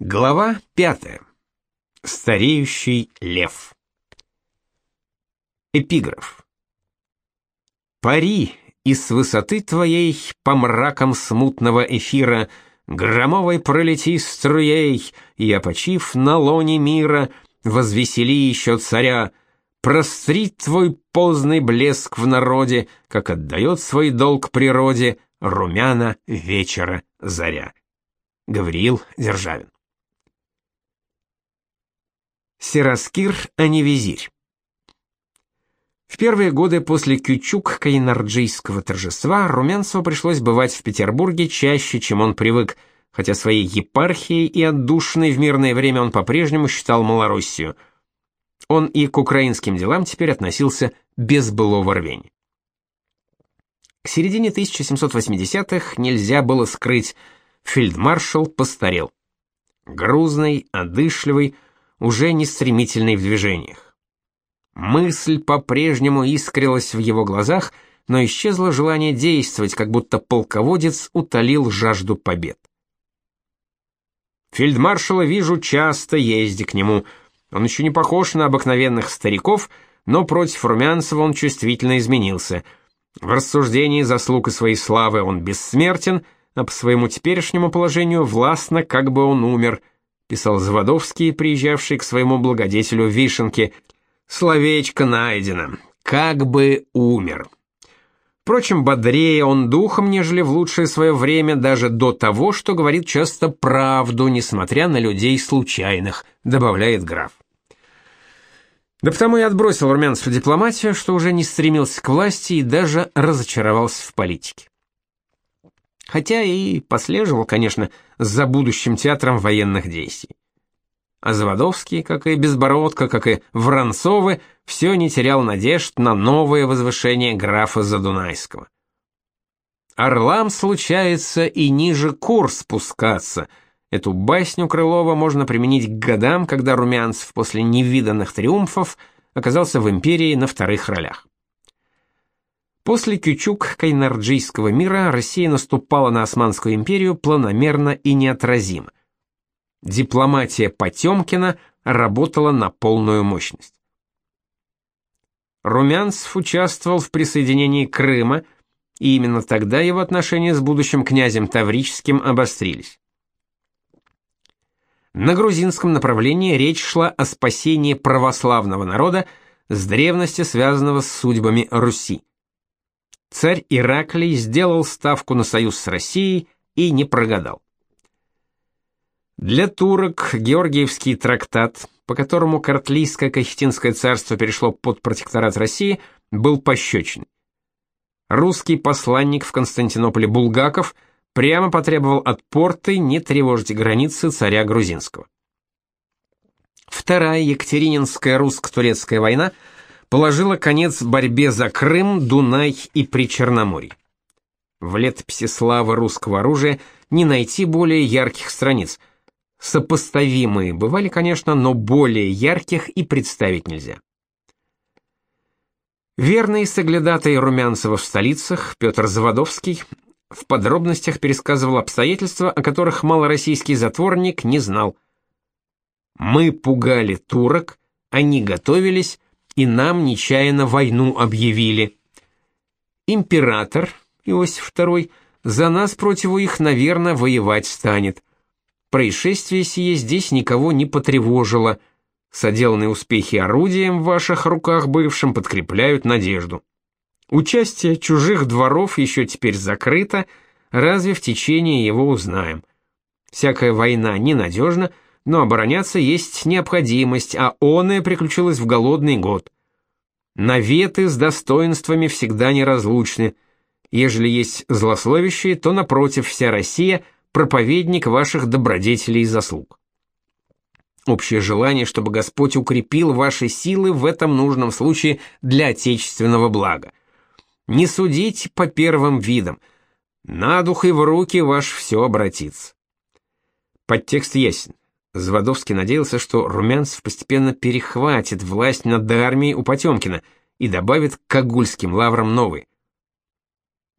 Глава пятая. Стареющий лев. Эпиграф. Пари, и с высоты твоей по мракам смутного эфира громовой пролети струей, и опочив на лоне мира, возвесели еще царя, простри твой поздный блеск в народе, как отдает свой долг природе румяна вечера заря. Гавриил Державин. Сираскир, а не визирь. В первые годы после Кючук-Кайнарджийского торжества Румянцеву пришлось бывать в Петербурге чаще, чем он привык, хотя своей епархией и отдушиной в мирное время он по-прежнему считал Малороссию. Он и к украинским делам теперь относился без былого рвения. К середине 1780-х нельзя было скрыть, фельдмаршал постарел. Грузный, одышливый, уже не стремительный в движениях. Мысль по-прежнему искрилась в его глазах, но исчезло желание действовать, как будто полководец утолил жажду побед. Фельдмаршала вижу часто, езди к нему. Он еще не похож на обыкновенных стариков, но против Румянцева он чувствительно изменился. В рассуждении заслуг и своей славы он бессмертен, а по своему теперешнему положению властно, как бы он умер – писал Заводовский, приезжавший к своему благодетелю Вишенке. Словечко найдено. Как бы умер. Впрочем, бодрее он духом, нежели в лучшее свое время, даже до того, что говорит часто правду, несмотря на людей случайных, добавляет граф. Да потому и отбросил Румянцев дипломатию, что уже не стремился к власти и даже разочаровался в политике хотя и послеживал, конечно, за будущим театром военных действий. А Заводовский, как и Безбородко, как и Воронцовы, все не терял надежд на новое возвышение графа Задунайского. «Орлам случается и ниже курс спускаться», Эту басню Крылова можно применить к годам, когда Румянцев после невиданных триумфов оказался в империи на вторых ролях. После Кючук-Кайнарджийского мира Россия наступала на Османскую империю планомерно и неотразимо. Дипломатия Потемкина работала на полную мощность. Румянцев участвовал в присоединении Крыма, и именно тогда его отношения с будущим князем Таврическим обострились. На грузинском направлении речь шла о спасении православного народа с древности связанного с судьбами Руси царь Ираклий сделал ставку на союз с Россией и не прогадал. Для турок Георгиевский трактат, по которому Картлийско-Кахетинское царство перешло под протекторат России, был пощечен. Русский посланник в Константинополе Булгаков прямо потребовал от порты не тревожить границы царя грузинского. Вторая Екатерининская русско-турецкая война – положила конец борьбе за Крым, Дунай и Причерноморье. В летописи славы русского оружия не найти более ярких страниц. Сопоставимые бывали, конечно, но более ярких и представить нельзя. Верный соглядатай Румянцева в столицах, Петр Заводовский, в подробностях пересказывал обстоятельства, о которых малороссийский затворник не знал. «Мы пугали турок, они готовились, и нам нечаянно войну объявили. Император Иосиф II за нас против их, наверное, воевать станет. Происшествие сие здесь никого не потревожило. Соделанные успехи орудием в ваших руках бывшим подкрепляют надежду. Участие чужих дворов еще теперь закрыто, разве в течение его узнаем. Всякая война ненадежна, но обороняться есть необходимость, а оная приключилась в голодный год. Наветы с достоинствами всегда неразлучны. Ежели есть злословящие, то напротив вся Россия проповедник ваших добродетелей и заслуг. Общее желание, чтобы Господь укрепил ваши силы в этом нужном случае для отечественного блага. Не судите по первым видам. На дух и в руки ваш все обратится. Подтекст ясен. Заводовский надеялся, что Румянцев постепенно перехватит власть над армией у Потемкина и добавит к Кагульским лаврам новый.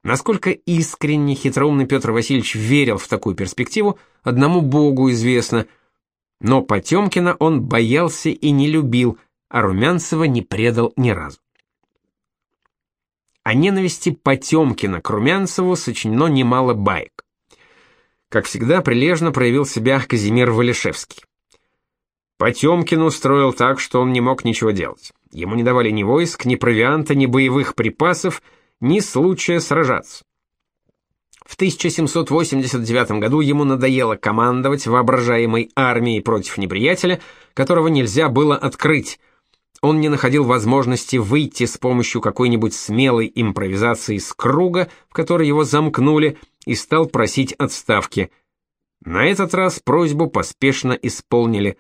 Насколько искренне хитроумный Петр Васильевич верил в такую перспективу, одному Богу известно, Но Потемкина он боялся и не любил, а Румянцева не предал ни разу. О ненависти Потемкина к Румянцеву сочинено немало баек. Как всегда, прилежно проявил себя Казимир Валишевский. Потемкин устроил так, что он не мог ничего делать. Ему не давали ни войск, ни провианта, ни боевых припасов, ни случая сражаться. В 1789 году ему надоело командовать воображаемой армией против неприятеля, которого нельзя было открыть. Он не находил возможности выйти с помощью какой-нибудь смелой импровизации из круга, в который его замкнули, и стал просить отставки. На этот раз просьбу поспешно исполнили.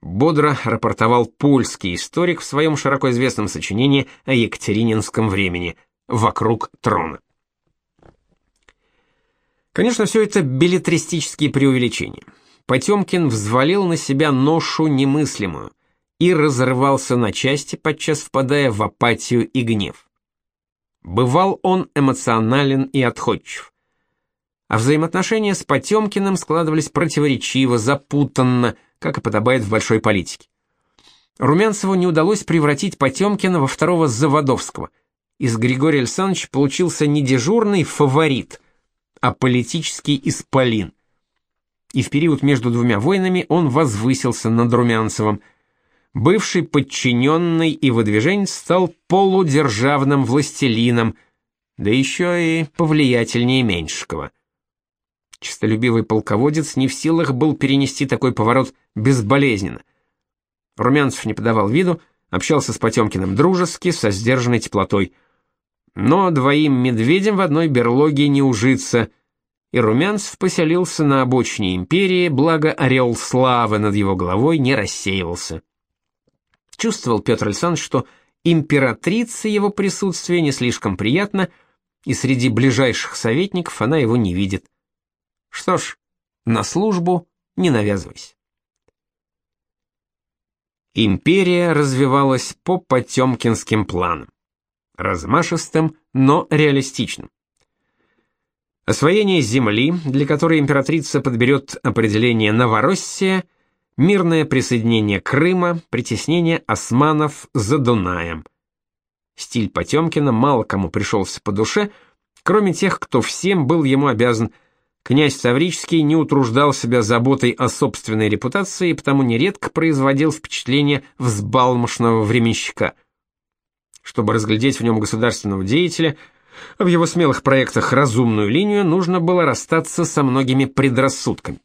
Бодро рапортовал польский историк в своем широко известном сочинении о Екатерининском времени «Вокруг трона». Конечно, все это билетристические преувеличения. Потемкин взвалил на себя ношу немыслимую и разрывался на части, подчас впадая в апатию и гнев. Бывал он эмоционален и отходчив. А взаимоотношения с Потемкиным складывались противоречиво, запутанно, как и подобает в большой политике. Румянцеву не удалось превратить Потемкина во второго Заводовского. Из Григория Александровича получился не дежурный фаворит, а политический исполин. И в период между двумя войнами он возвысился над Румянцевым. Бывший подчиненный и выдвиженец стал полудержавным властелином, да еще и повлиятельнее Меньшикова. Чистолюбивый полководец не в силах был перенести такой поворот безболезненно. Румянцев не подавал виду, общался с Потемкиным дружески, со сдержанной теплотой – но двоим медведям в одной берлоге не ужиться, и Румянцев поселился на обочине империи, благо ореол славы над его головой не рассеивался. Чувствовал Петр Александрович, что императрице его присутствие не слишком приятно, и среди ближайших советников она его не видит. Что ж, на службу не навязывайся. Империя развивалась по потемкинским планам размашистым, но реалистичным. Освоение земли, для которой императрица подберет определение Новороссия, мирное присоединение Крыма, притеснение османов за Дунаем. Стиль Потемкина мало кому пришелся по душе, кроме тех, кто всем был ему обязан. Князь Таврический не утруждал себя заботой о собственной репутации потому нередко производил впечатление взбалмошного временщика – чтобы разглядеть в нем государственного деятеля, в его смелых проектах разумную линию нужно было расстаться со многими предрассудками.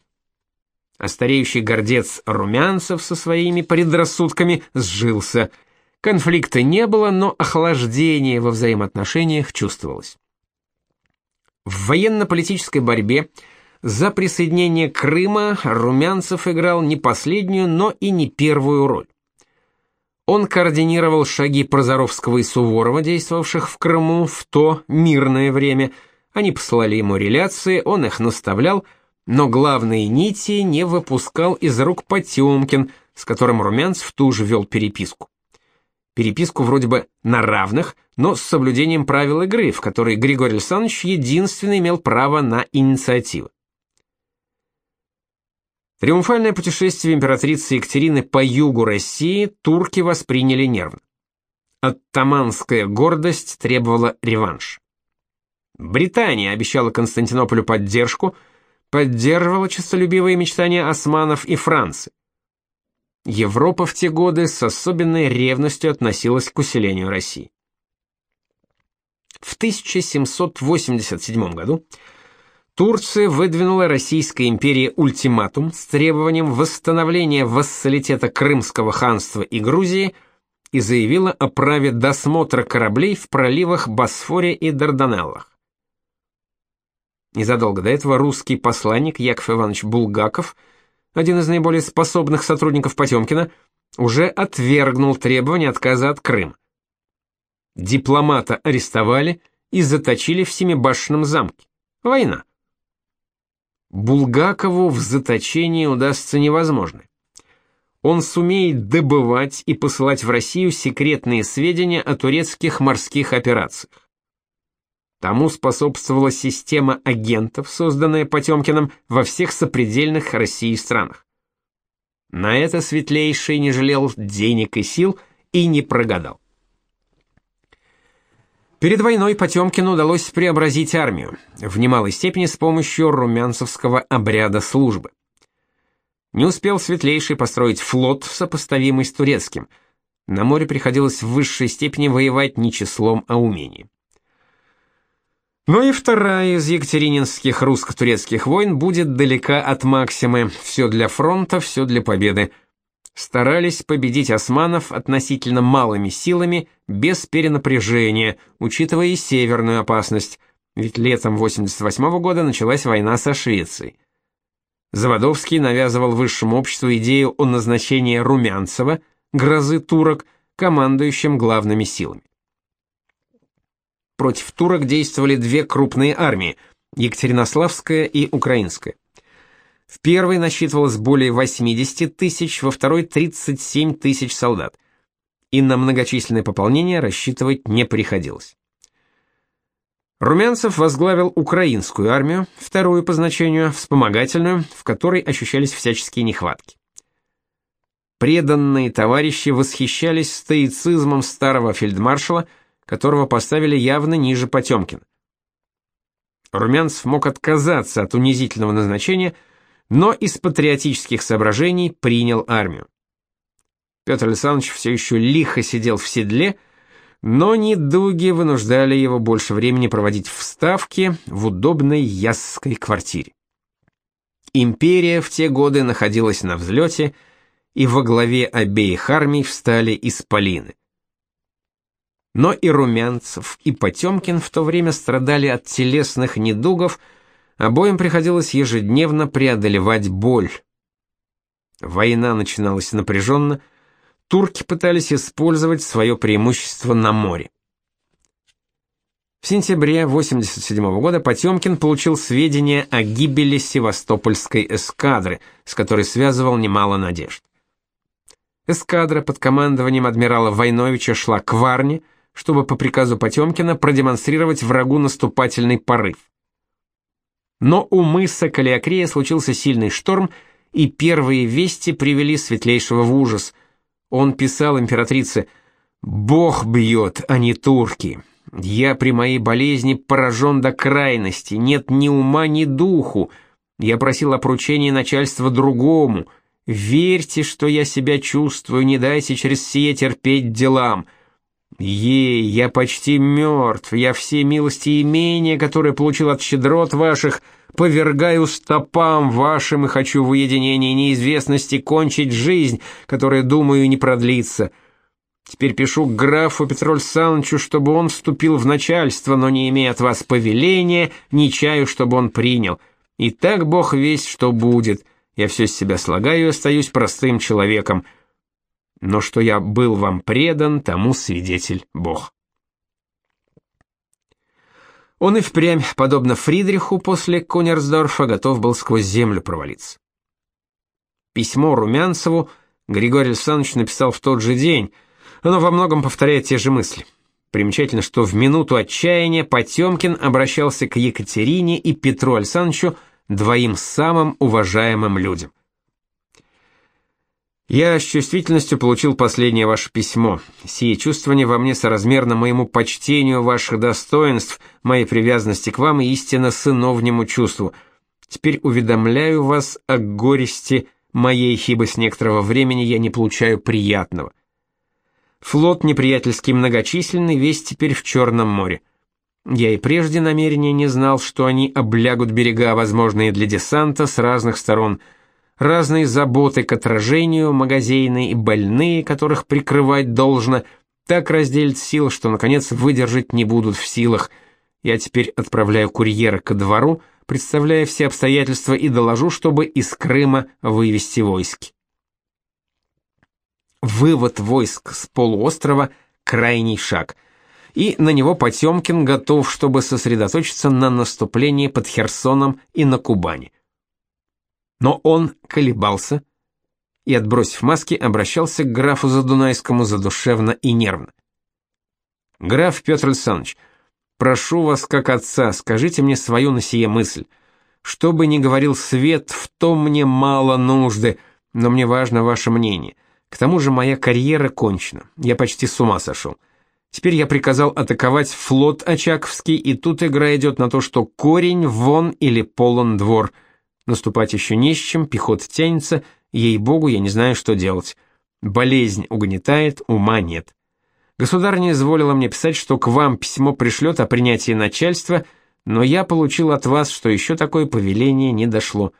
А стареющий гордец Румянцев со своими предрассудками сжился. Конфликта не было, но охлаждение во взаимоотношениях чувствовалось. В военно-политической борьбе за присоединение Крыма Румянцев играл не последнюю, но и не первую роль. Он координировал шаги Прозоровского и Суворова, действовавших в Крыму в то мирное время. Они послали ему реляции, он их наставлял, но главные нити не выпускал из рук Потемкин, с которым Румянцев тоже вел переписку. Переписку вроде бы на равных, но с соблюдением правил игры, в которой Григорий Александрович единственный имел право на инициативу. Триумфальное путешествие императрицы Екатерины по югу России турки восприняли нервно. Оттаманская гордость требовала реванш. Британия обещала Константинополю поддержку, поддерживала честолюбивые мечтания османов и Франции. Европа в те годы с особенной ревностью относилась к усилению России. В 1787 году Турция выдвинула Российской империи ультиматум с требованием восстановления вассалитета Крымского ханства и Грузии и заявила о праве досмотра кораблей в проливах Босфоре и Дарданеллах. Незадолго до этого русский посланник Яков Иванович Булгаков, один из наиболее способных сотрудников Потемкина, уже отвергнул требования отказа от Крыма. Дипломата арестовали и заточили в Семибашенном замке. Война. Булгакову в заточении удастся невозможно. Он сумеет добывать и посылать в Россию секретные сведения о турецких морских операциях. Тому способствовала система агентов, созданная Потемкиным во всех сопредельных России странах. На это Светлейший не жалел денег и сил и не прогадал. Перед войной Потемкину удалось преобразить армию, в немалой степени с помощью румянцевского обряда службы. Не успел Светлейший построить флот, сопоставимый с турецким. На море приходилось в высшей степени воевать не числом, а умением. Но и вторая из екатерининских русско-турецких войн будет далека от максимы «все для фронта, все для победы», старались победить османов относительно малыми силами, без перенапряжения, учитывая и северную опасность, ведь летом 88 -го года началась война со Швецией. Заводовский навязывал высшему обществу идею о назначении Румянцева, грозы турок, командующим главными силами. Против турок действовали две крупные армии – Екатеринославская и Украинская. В первой насчитывалось более 80 тысяч, во второй – 37 тысяч солдат. И на многочисленное пополнение рассчитывать не приходилось. Румянцев возглавил украинскую армию, вторую по значению, вспомогательную, в которой ощущались всяческие нехватки. Преданные товарищи восхищались стоицизмом старого фельдмаршала, которого поставили явно ниже Потемкина. Румянцев мог отказаться от унизительного назначения – но из патриотических соображений принял армию. Петр Александрович все еще лихо сидел в седле, но недуги вынуждали его больше времени проводить в Ставке в удобной ясской квартире. Империя в те годы находилась на взлете, и во главе обеих армий встали исполины. Но и Румянцев, и Потемкин в то время страдали от телесных недугов, Обоим приходилось ежедневно преодолевать боль. Война начиналась напряженно, турки пытались использовать свое преимущество на море. В сентябре 87 года Потемкин получил сведения о гибели Севастопольской эскадры, с которой связывал немало надежд. Эскадра под командованием адмирала Войновича шла к Варне, чтобы по приказу Потемкина продемонстрировать врагу наступательный порыв. Но у мыса Калиакрея случился сильный шторм, и первые вести привели Светлейшего в ужас. Он писал императрице «Бог бьет, а не турки. Я при моей болезни поражен до крайности, нет ни ума, ни духу. Я просил о поручении начальства другому. Верьте, что я себя чувствую, не дайте через сие терпеть делам». Ей, я почти мертв, я все милости и имения, которые получил от щедрот ваших, повергаю стопам вашим и хочу в уединении неизвестности кончить жизнь, которая, думаю, не продлится. Теперь пишу графу Петру Александровичу, чтобы он вступил в начальство, но не имея от вас повеления, не чаю, чтобы он принял. И так Бог весь, что будет. Я все с себя слагаю и остаюсь простым человеком но что я был вам предан, тому свидетель Бог. Он и впрямь, подобно Фридриху после Кунерсдорфа, готов был сквозь землю провалиться. Письмо Румянцеву Григорий Александрович написал в тот же день. Оно во многом повторяет те же мысли. Примечательно, что в минуту отчаяния Потемкин обращался к Екатерине и Петру Александровичу, двоим самым уважаемым людям. Я с чувствительностью получил последнее ваше письмо. Сие чувствование во мне соразмерно моему почтению ваших достоинств, моей привязанности к вам и истинно сыновнему чувству. Теперь уведомляю вас о горести моей, ибо с некоторого времени я не получаю приятного. Флот неприятельский многочисленный, весь теперь в Черном море. Я и прежде намерения не знал, что они облягут берега, возможные для десанта с разных сторон – разные заботы к отражению, магазины и больные, которых прикрывать должно, так разделят сил, что, наконец, выдержать не будут в силах. Я теперь отправляю курьера ко двору, представляя все обстоятельства и доложу, чтобы из Крыма вывести войски. Вывод войск с полуострова – крайний шаг, и на него Потемкин готов, чтобы сосредоточиться на наступлении под Херсоном и на Кубани. Но он колебался и, отбросив маски, обращался к графу Задунайскому задушевно и нервно. «Граф Петр Александрович, прошу вас как отца, скажите мне свою на сие мысль. Что бы ни говорил свет, в том мне мало нужды. но мне важно ваше мнение. К тому же моя карьера кончена. Я почти с ума сошел. Теперь я приказал атаковать флот Очаковский, и тут игра идет на то, что корень вон или полон двор. Наступать еще не с чем, пехота тянется, ей-богу, я не знаю, что делать. Болезнь угнетает, ума нет. Государня изволила мне писать, что к вам письмо пришлет о принятии начальства, но я получил от вас, что еще такое повеление не дошло.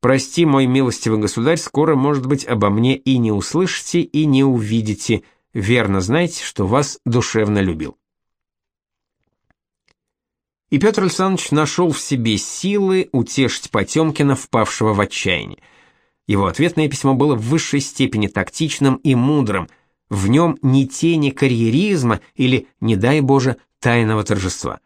Прости, мой милостивый государь, скоро, может быть, обо мне и не услышите, и не увидите. Верно знаете, что вас душевно любил. И Петр Александрович нашел в себе силы утешить Потемкина, впавшего в отчаяние. Его ответное письмо было в высшей степени тактичным и мудрым, в нем ни тени карьеризма или, не дай Боже, тайного торжества.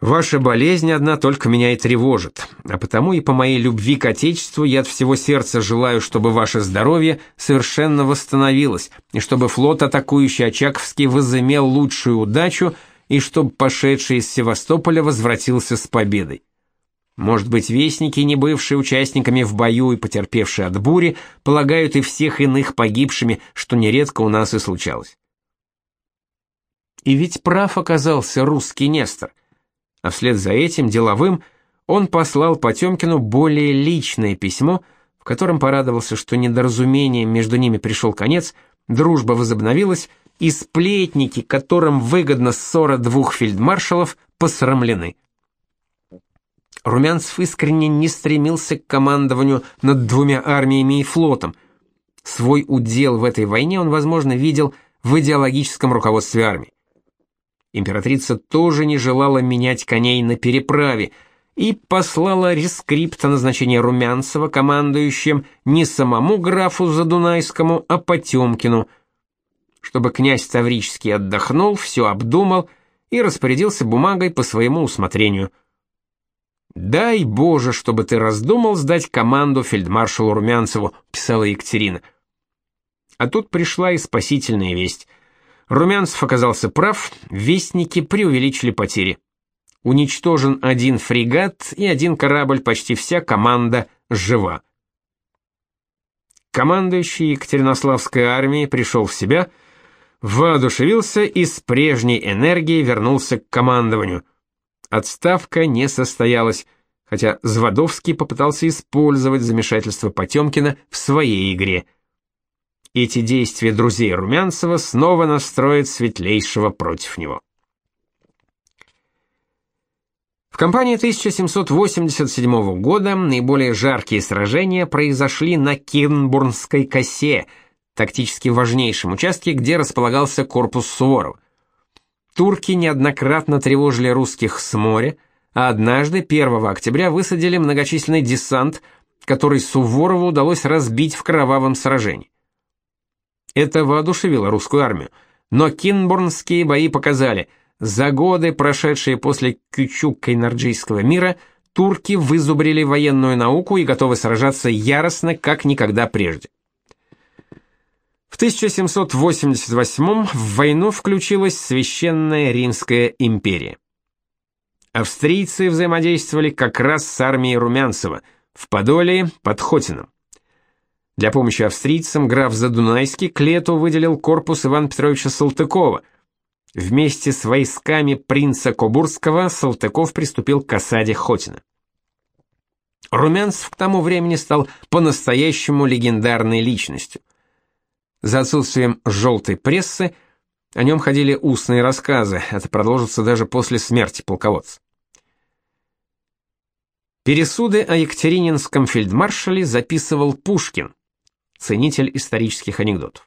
Ваша болезнь одна только меня и тревожит, а потому и по моей любви к Отечеству я от всего сердца желаю, чтобы ваше здоровье совершенно восстановилось, и чтобы флот, атакующий Очаковский, возымел лучшую удачу, и чтобы пошедший из Севастополя возвратился с победой. Может быть, вестники, не бывшие участниками в бою и потерпевшие от бури, полагают и всех иных погибшими, что нередко у нас и случалось. И ведь прав оказался русский Нестор, а вслед за этим деловым он послал Потемкину более личное письмо, в котором порадовался, что недоразумением между ними пришел конец, дружба возобновилась, и сплетники, которым выгодна ссора двух фельдмаршалов, посрамлены. Румянцев искренне не стремился к командованию над двумя армиями и флотом. Свой удел в этой войне он, возможно, видел в идеологическом руководстве армии. Императрица тоже не желала менять коней на переправе и послала рескрипт о назначении Румянцева командующим не самому графу Задунайскому, а Потемкину, чтобы князь Таврический отдохнул, все обдумал и распорядился бумагой по своему усмотрению – «Дай Боже, чтобы ты раздумал сдать команду фельдмаршалу Румянцеву», — писала Екатерина. А тут пришла и спасительная весть. Румянцев оказался прав, вестники преувеличили потери. Уничтожен один фрегат и один корабль, почти вся команда жива. Командующий Екатеринославской армией пришел в себя, воодушевился и с прежней энергией вернулся к командованию — Отставка не состоялась, хотя Звадовский попытался использовать замешательство Потемкина в своей игре. Эти действия друзей Румянцева снова настроят Светлейшего против него. В кампании 1787 года наиболее жаркие сражения произошли на Кирнбурнской косе, тактически важнейшем участке, где располагался корпус Суворова. Турки неоднократно тревожили русских с моря, а однажды, 1 октября, высадили многочисленный десант, который Суворову удалось разбить в кровавом сражении. Это воодушевило русскую армию, но кинбурнские бои показали, за годы, прошедшие после Кючук-Кайнарджийского мира, турки вызубрили военную науку и готовы сражаться яростно, как никогда прежде. В 1788 в войну включилась Священная Римская империя. Австрийцы взаимодействовали как раз с армией Румянцева в Подоле под Хотином. Для помощи австрийцам граф Задунайский к лету выделил корпус Ивана Петровича Салтыкова. Вместе с войсками принца Кобурского Салтыков приступил к осаде Хотина. Румянцев к тому времени стал по-настоящему легендарной личностью – за отсутствием желтой прессы о нем ходили устные рассказы, это продолжится даже после смерти полководца. Пересуды о Екатерининском фельдмаршале записывал Пушкин, ценитель исторических анекдотов.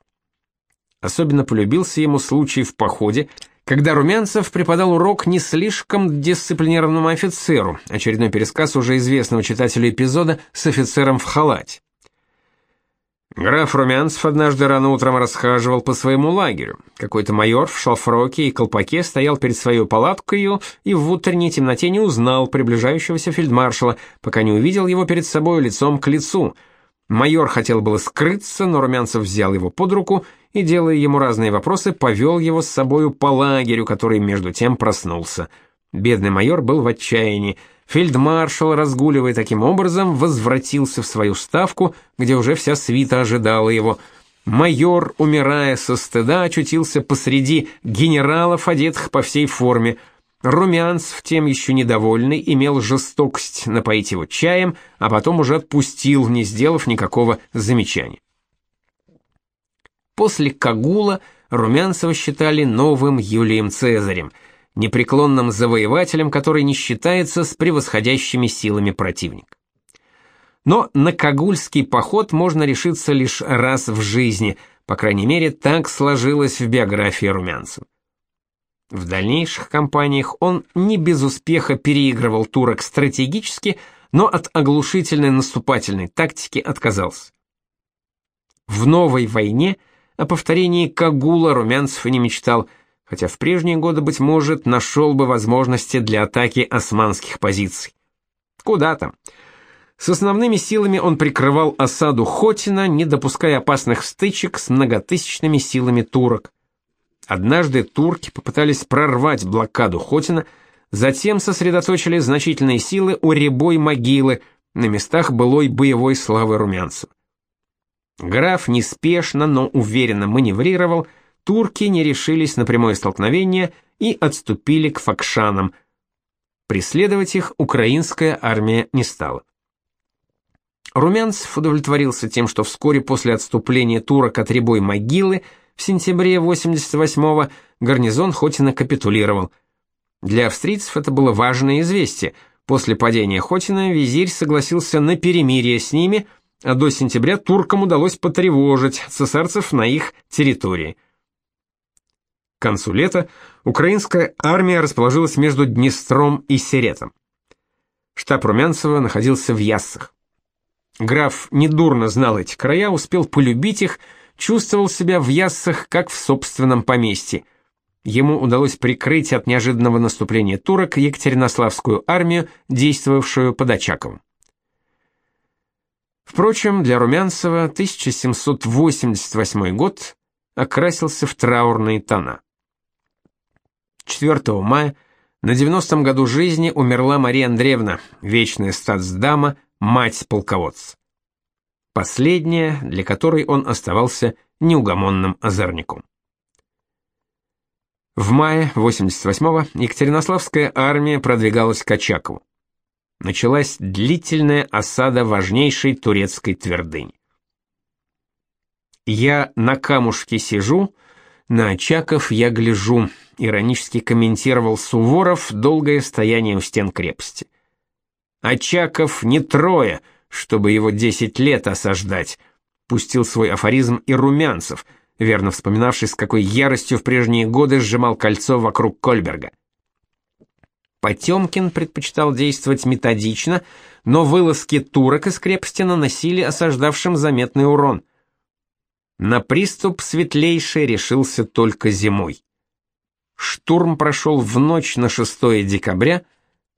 Особенно полюбился ему случай в походе, когда Румянцев преподал урок не слишком дисциплинированному офицеру, очередной пересказ уже известного читателю эпизода с офицером в халате. Граф Румянцев однажды рано утром расхаживал по своему лагерю. Какой-то майор в шалфроке и колпаке стоял перед своей палаткой и в утренней темноте не узнал приближающегося фельдмаршала, пока не увидел его перед собой лицом к лицу. Майор хотел было скрыться, но Румянцев взял его под руку и, делая ему разные вопросы, повел его с собою по лагерю, который между тем проснулся. Бедный майор был в отчаянии. Фельдмаршал, разгуливая таким образом, возвратился в свою ставку, где уже вся свита ожидала его. Майор, умирая со стыда, очутился посреди генералов, одетых по всей форме. Румянцев, тем еще недовольный, имел жестокость напоить его чаем, а потом уже отпустил, не сделав никакого замечания. После Кагула Румянцева считали новым Юлием Цезарем – непреклонным завоевателем, который не считается с превосходящими силами противника. Но на Кагульский поход можно решиться лишь раз в жизни, по крайней мере, так сложилось в биографии Румянцева. В дальнейших кампаниях он не без успеха переигрывал турок стратегически, но от оглушительной наступательной тактики отказался. В новой войне о повторении Кагула Румянцев и не мечтал – хотя в прежние годы, быть может, нашел бы возможности для атаки османских позиций. Куда там? С основными силами он прикрывал осаду Хотина, не допуская опасных стычек с многотысячными силами турок. Однажды турки попытались прорвать блокаду Хотина, затем сосредоточили значительные силы у Рябой могилы на местах былой боевой славы румянцев. Граф неспешно, но уверенно маневрировал, турки не решились на прямое столкновение и отступили к факшанам. Преследовать их украинская армия не стала. Румянцев удовлетворился тем, что вскоре после отступления турок от Рябой могилы в сентябре 88-го гарнизон Хотина капитулировал. Для австрийцев это было важное известие. После падения Хотина визирь согласился на перемирие с ними, а до сентября туркам удалось потревожить цесарцев на их территории. К концу лета украинская армия расположилась между Днестром и Серетом. Штаб Румянцева находился в Яссах. Граф недурно знал эти края, успел полюбить их, чувствовал себя в Яссах как в собственном поместье. Ему удалось прикрыть от неожиданного наступления турок Екатеринославскую армию, действовавшую под Очаковым. Впрочем, для Румянцева 1788 год окрасился в траурные тона. 4 мая на 90-м году жизни умерла Мария Андреевна, вечная статсдама, мать полководца. Последняя, для которой он оставался неугомонным озорником. В мае 88-го Екатеринославская армия продвигалась к Очакову. Началась длительная осада важнейшей турецкой твердыни. «Я на камушке сижу, на Очаков я гляжу», иронически комментировал Суворов долгое стояние у стен крепости. Очаков не трое, чтобы его десять лет осаждать, пустил свой афоризм и Румянцев, верно вспоминавший, с какой яростью в прежние годы сжимал кольцо вокруг Кольберга. Потемкин предпочитал действовать методично, но вылазки турок из крепости наносили осаждавшим заметный урон. На приступ светлейший решился только зимой. Штурм прошел в ночь на 6 декабря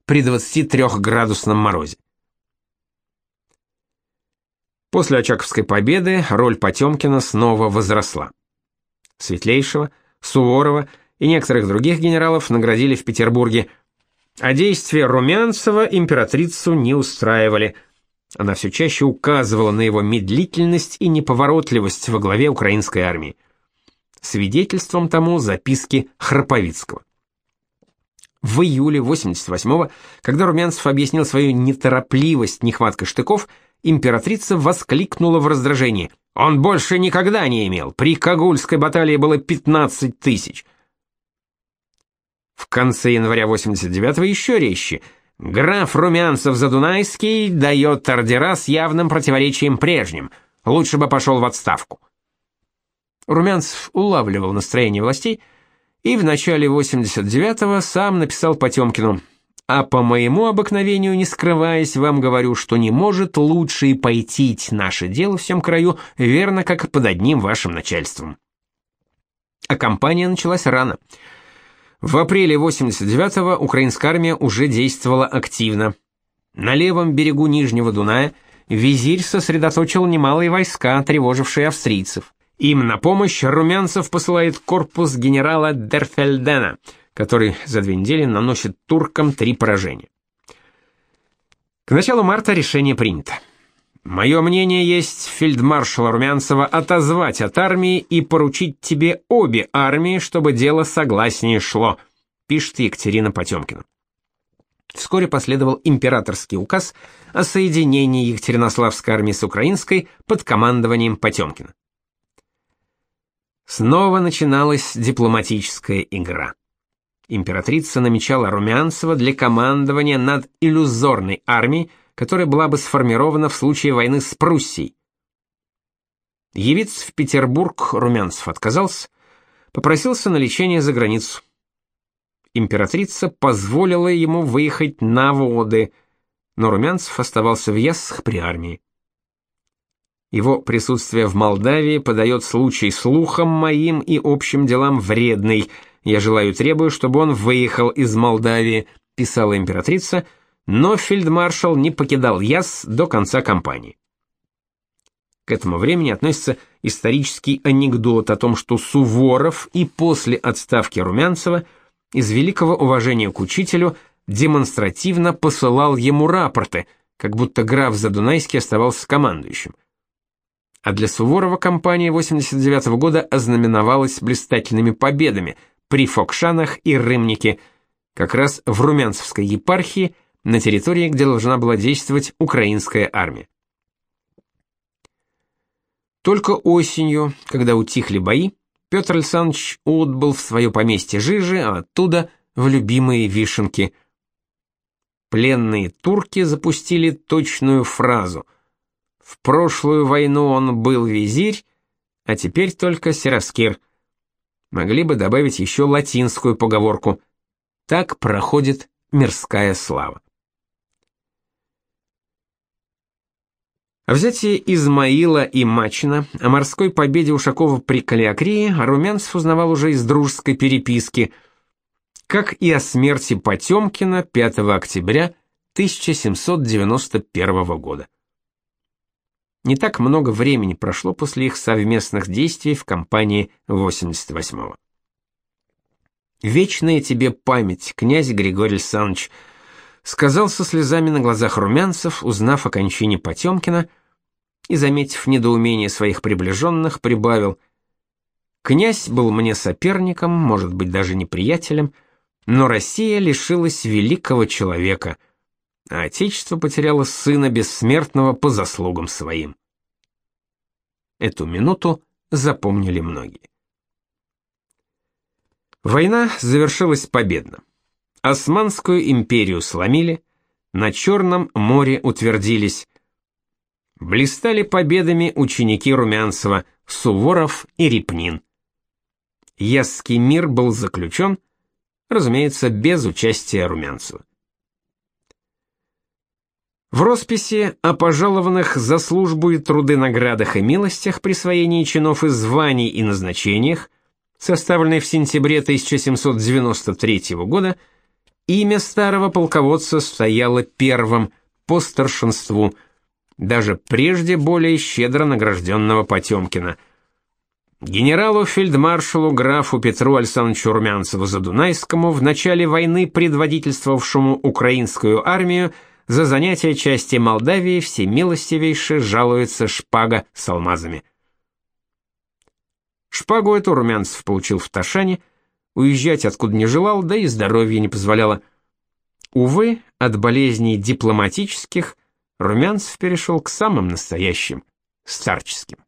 при 23-градусном морозе. После Очаковской победы роль Потемкина снова возросла. Светлейшего, Суворова и некоторых других генералов наградили в Петербурге, а действия Румянцева императрицу не устраивали. Она все чаще указывала на его медлительность и неповоротливость во главе украинской армии. Свидетельством тому записки Храповицкого. В июле 88-го, когда Румянцев объяснил свою неторопливость нехваткой штыков, императрица воскликнула в раздражении. «Он больше никогда не имел! При Кагульской баталии было 15 тысяч!» В конце января 89-го еще резче. Граф Румянцев-Задунайский дает ордера с явным противоречием прежним. Лучше бы пошел в отставку. Румянцев улавливал настроение властей и в начале 89-го сам написал Потемкину «А по моему обыкновению, не скрываясь, вам говорю, что не может лучше и пойти наше дело всем краю, верно, как под одним вашим начальством». А кампания началась рано. В апреле 89-го украинская армия уже действовала активно. На левом берегу Нижнего Дуная визирь сосредоточил немалые войска, тревожившие австрийцев. Им на помощь Румянцев посылает корпус генерала Дерфельдена, который за две недели наносит туркам три поражения. К началу марта решение принято. Мое мнение есть фельдмаршала Румянцева отозвать от армии и поручить тебе обе армии, чтобы дело согласнее шло, пишет Екатерина Потемкина. Вскоре последовал императорский указ о соединении Екатеринославской армии с украинской под командованием Потемкина. Снова начиналась дипломатическая игра. Императрица намечала Румянцева для командования над иллюзорной армией, которая была бы сформирована в случае войны с Пруссией. Явиться в Петербург Румянцев отказался, попросился на лечение за границу. Императрица позволила ему выехать на воды, но Румянцев оставался в Яссах при армии. Его присутствие в Молдавии подает случай слухам моим и общим делам вредный. Я желаю требую, чтобы он выехал из Молдавии, писала императрица, — но фельдмаршал не покидал Яс до конца кампании. К этому времени относится исторический анекдот о том, что Суворов и после отставки Румянцева из великого уважения к учителю демонстративно посылал ему рапорты, как будто граф Задунайский оставался командующим. А для Суворова кампания 89 -го года ознаменовалась блистательными победами при Фокшанах и Рымнике, как раз в Румянцевской епархии – на территории, где должна была действовать украинская армия. Только осенью, когда утихли бои, Петр Александрович отбыл в свое поместье Жижи, а оттуда в любимые Вишенки. Пленные турки запустили точную фразу. В прошлую войну он был визирь, а теперь только сераскир. Могли бы добавить еще латинскую поговорку. Так проходит мирская слава. О взятии Измаила и Мачина, о морской победе Ушакова при Калиакрии Румянцев узнавал уже из дружеской переписки, как и о смерти Потемкина 5 октября 1791 года. Не так много времени прошло после их совместных действий в кампании 88-го. «Вечная тебе память, князь Григорий Александрович», сказал со слезами на глазах румянцев, узнав о кончине Потемкина – и, заметив недоумение своих приближенных, прибавил «Князь был мне соперником, может быть, даже неприятелем, но Россия лишилась великого человека, а Отечество потеряло сына бессмертного по заслугам своим». Эту минуту запомнили многие. Война завершилась победно. Османскую империю сломили, на Черном море утвердились, Блистали победами ученики Румянцева Суворов и Репнин. Ясский мир был заключен, разумеется, без участия Румянцева. В росписи о пожалованных за службу и труды наградах и милостях, присвоении чинов и званий и назначениях, составленной в сентябре 1793 года, имя старого полководца стояло первым по старшинству – даже прежде более щедро награжденного Потемкина. Генералу-фельдмаршалу графу Петру Александровичу Румянцеву-Задунайскому в начале войны предводительствовавшему украинскую армию за занятие части Молдавии всемилостивейше жалуется шпага с алмазами. Шпагу эту Румянцев получил в Ташане, уезжать откуда не желал, да и здоровье не позволяло. Увы, от болезней дипломатических Румянцев перешел к самым настоящим, старческим.